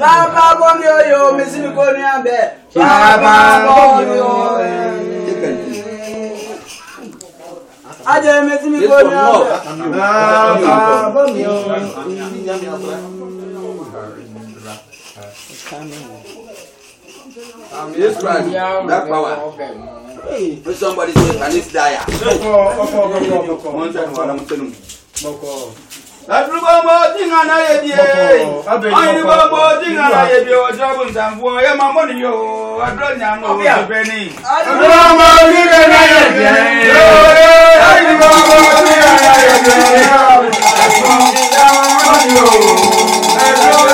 Bàbá bọ́ni oyè omi sí mi kò ní abẹ. Bàbá bọ́ni oyè. Ajẹ́ omi sí mi kò ní abẹ. Bàbá bọ́ni oyè. Um, yes, right. That power. Hey. When somebody say "Can this die?" Ọkọ ọkọ ọkọ ọkọ. Wọ́n ń tẹnu ara mú tẹnu. Ọkọ. Adurubambo dinga na yebi e. Ayinibambo dinga na yebi o jagun sanfu ye ma mo ni yo. Aduro nya no o be ni. Adurubambo dinga na yebi e. Ayinibambo dinga na yebi e. Aduro nya no o be ni.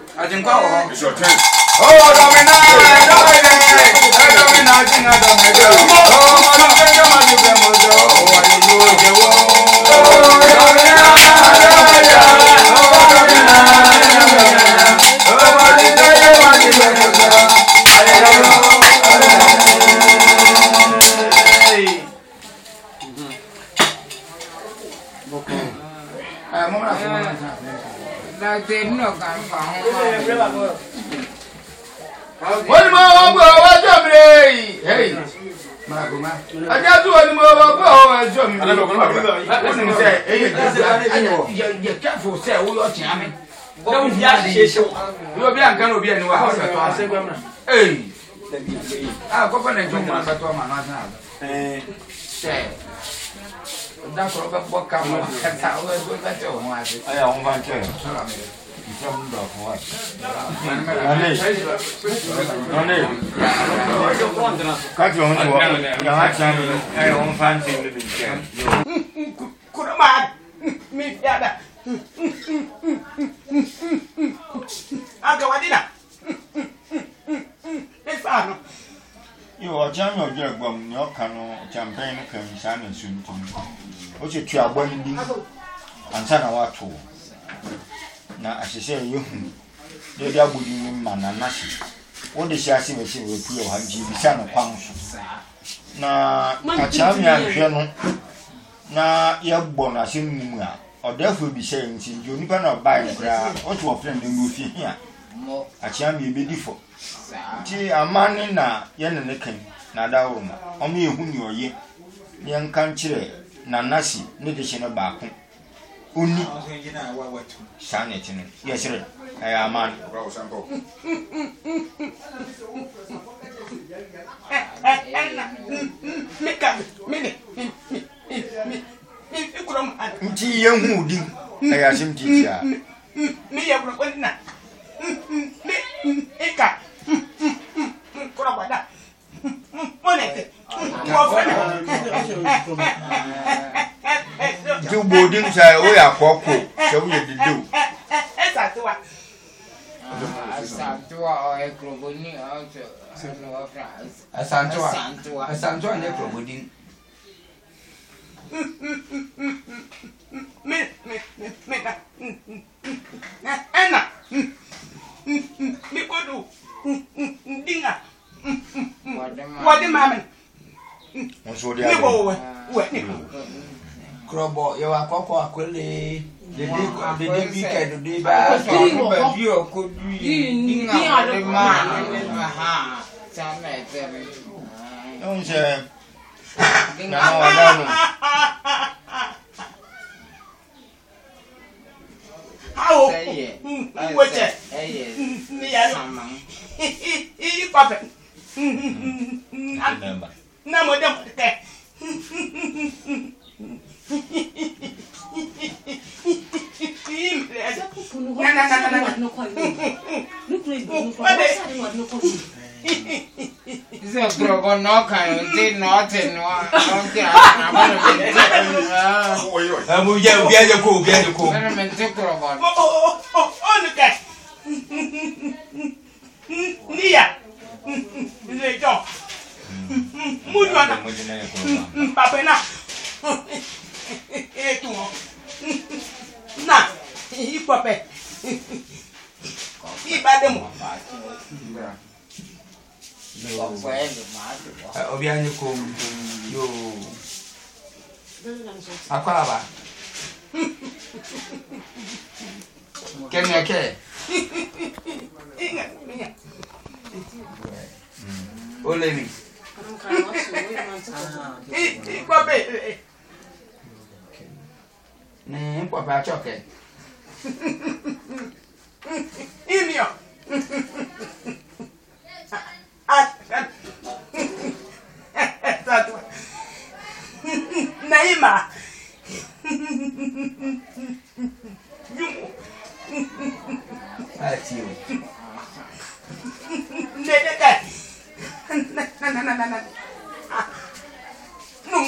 It's your turn. Oh, Domina! Domina! Domina! Domina! Domina! wọ́n ní mo wọ́n gbọ́ ọwọ́ ọjọ́ mi rè é ọjọ́ tí wọ́n ní mo wọ́n gbọ́ ọwọ́ ọjọ́ mi rè é ó sì ń sẹ́ eyín ìjọba yẹ kẹ́fù sẹ́ ó yọ ọ̀tí àmì lẹ́wọ̀n bí a ṣe ṣe wọ́n. yóò bí àǹkan òbí ẹni wá ọ̀sẹ̀ tó àṣẹ gbẹ́mìnà. ee àkọ́kọ́ nàìjíríà mọ̀ àgbàtọ́ ọmọ àná eh da kɔrɔ bɛ bɔ kama ka taa o bɛ bɛ tɛ o ho ase. ayi a ko ban tɛ nse mun dɔ fɔ wa. ale ale kati ohun ti wɔ yanga tiɲɛ mi ayi ohun fan ti mi bi tiɲɛ. kuruma mi fiada a gawadina ne fa nɔ. Yo, ọjà ní ọjọ́ ẹ̀gbọ́n mu ní ọ̀ka no champagne no kàn sáà ní nsu ntum. Ó ti tu abọ́ ní bi ansa na wato. Na ahyehyɛ yɛ hu. Dede abodi mu ma na n'ahye. Wode hyɛ ase bɛhyɛ wɔapu yɛ wɔ ha nti ebisa kwan so. Na kakyia mi ahwɛ no na yɛbɔ no ahyɛ mu mu a ɔdɛfo ebisa yɛ nti nti onipa na ɔbaa yɛ koraa ɔte wɔ fɛn no mu ofie hia. Akyia mi ebedi fɔ nti amane na yɛne ne kan na ada wɔ mu ɔmo yɛhu ne ɔyɛ na yɛnka nkyerɛ nanasi ne de hyɛ no baako oni saa na ɛte no yɛserɛ ɛyɛ amane nti yɛhu odin ɛyɛ asɛm titia toilet. Ti o bo din sa o ya koko se o ye dede o. E sa to wa. Asantua ọ ekuroboni ọjọ ọjọ France. Asantua Asantua Asantua ni ekuroboni. Me me me me na na na mi kodo dinga wɔde maame ne bɔ wɔ wɔ ne bɔ kurɔbɔ yɛwɔ akɔkɔ akɔle dede dede bi ka dede ba sɔ ɔba bi ɔkɔ bi yi nga wɔde maame ne ba ha saa na ɛtɛ mi. ɛn sɛ na wɔn nanu. awo n wo cɛ ne yɛrɛ kɔfɛ. Remember. No, no, no. Dice drogo no kan ti no ti no on ti amaro me. Ah, oyo. Amu ya ya ko ya ko. Mero me ti drogo. Oh oh oh. papa na etu hɔ na ikpɔpɛ iba de mu. obi anyị kom yo akwalaba kenya ke olemi nkpọba chọkị. Imio.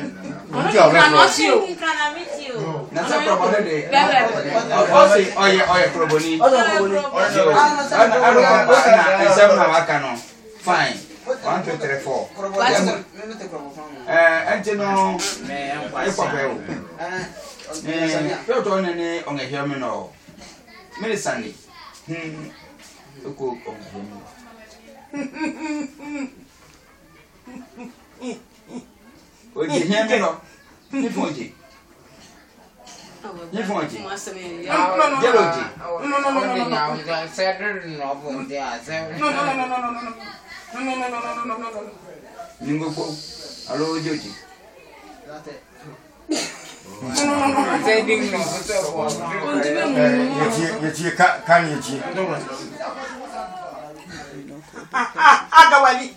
nti ɔno kura n'ɔsi o na sɛ kurabɔ ne de ɔsi ɔyɛ ɔyɛ kurabɔni ɔno ɔsi na nsɛm na waka no fine one two three four ɛɛ ɛnti no ekɔ bɛ o ɛɛ yɔtɔ ne ne ɔngɛhwɛ mi nɔ mini sani hmm eko ɔngɛhwɛ mi ogye hiɛ bi no ne pɔn gye ne pɔn gye yɛlɛ ogye. ningo kpo alo ogye ogye. yɛtie ka ne yɛtie agawali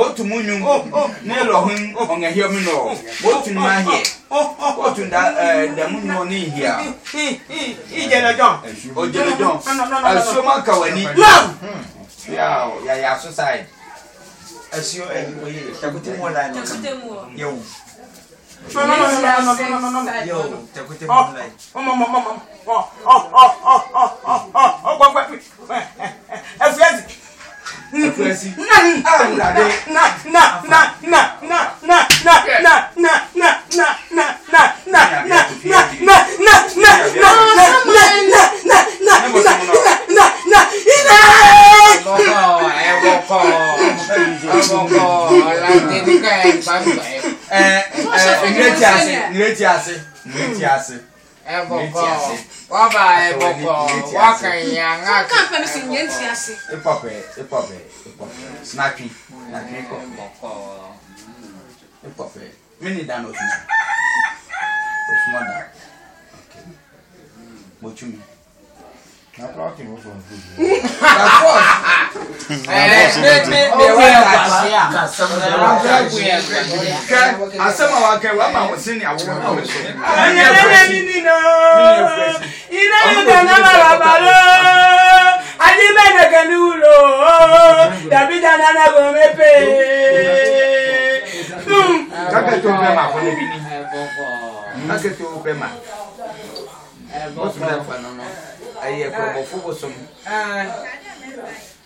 otu munyu n'ụlọ hụ ọnyahịa m nọ otu m ahịa otu da munyu ọ n'ihi a ijelejọn ojelejọn asioma kawani ya ya ya society asio ẹ oye takute mu ọla ni yow no no no no no no no no yow takute mu ọla yi. nreti ase nreti ase nreti ase. Ẹ̀bọ̀kọ̀ wọ́n bá ẹ̀bọ̀kọ̀ wọ́n kàn yín àná. Fún káàpẹ́ mi sì ń yé ntí ase. Ìpọ̀pẹ́ ìpọ̀pẹ́ ìpọ̀pẹ́ snapping snapping ìpọ̀pẹ́ ìpọ̀pẹ́ mini dana osuma osuma da mo tún mi. Na kúrọ́ọ̀kì mo fọ̀ fún mi. Na kúrọ́ọ̀kì asɛm a wakɛ wama wo sene awowɔ ajibende kanulo dabida nana gomepe kaka to bɛ ma fɔlɔ bi ni kaka to bɛ ma o tun bɛ fa nɔnɔ ayi ɛkɔrɔbɔ fo bosɔn.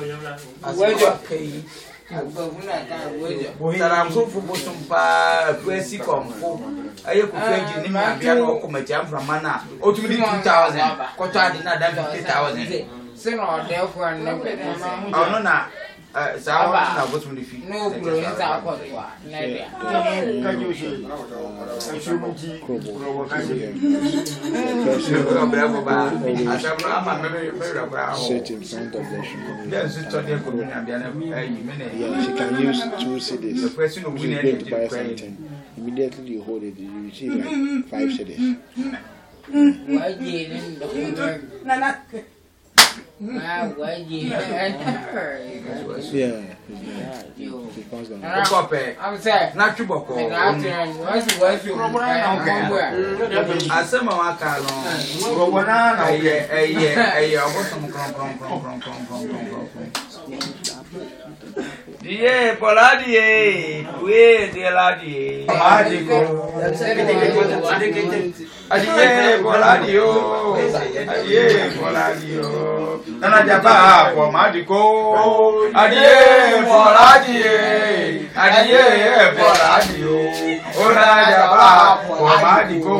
wɛdɔ salamsofo bosom paa afuasi kɔmfo ɛyɛ kofi agye ne meabea no ɔkɔ makyi amframa no a ɔtumi de 2000 kɔtɔ ade no ada 50000 ɔno na she can use two cedis to buy something immediately you hold it you receive like five cedis. wàá jẹ ẹni ndọ̀kọ̀ náà. Ah, yeah. Die poladie, we de ladie. Magico. Adie poladio. Adie poladio. Nana jaba po magico. Adie poladie. Adie poladio. Ora jaba po magico.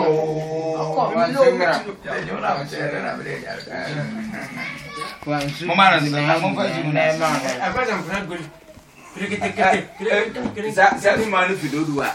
Mo máa ń sìn, mo máa ń fẹ́ jù mí. Eh, eh, saya, kira kira-kira, kira dua.